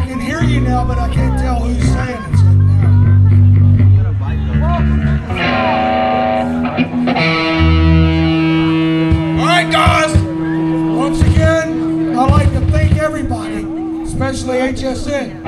I can hear you now, but I can't tell who's saying it. All right, guys. Once again, I'd like to thank everybody, especially HSN.